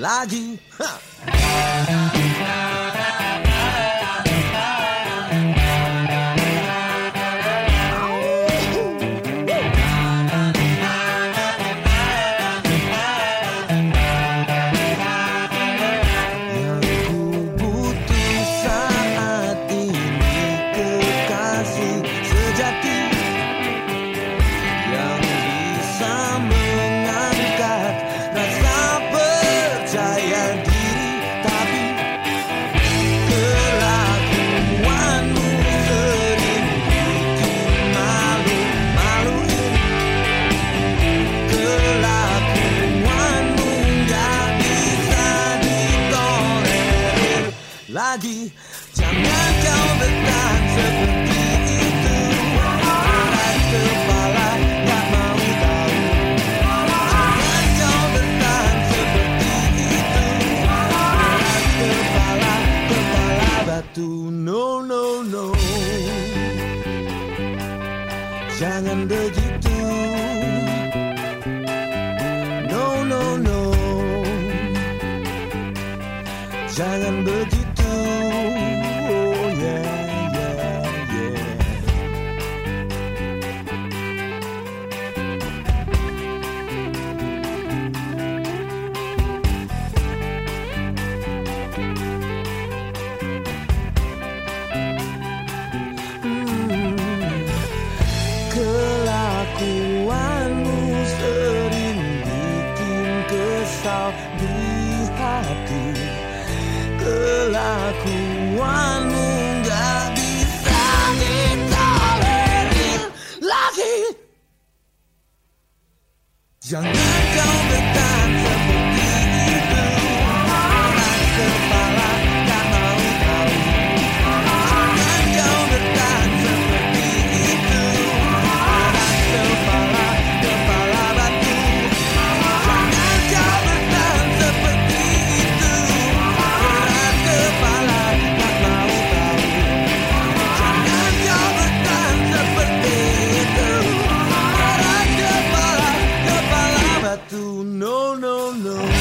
lagi. Ha. Lagi jangan kau bertahan seperti itu keras kepala gak mau tahu jangan kau bertahan seperti itu keras kepala kepala batu no no no. Jangan begitu no no no. Jangan begitu di hati. Kelakuanmu gak bisa ditolerir lagi. Jangan kau bertahan no, no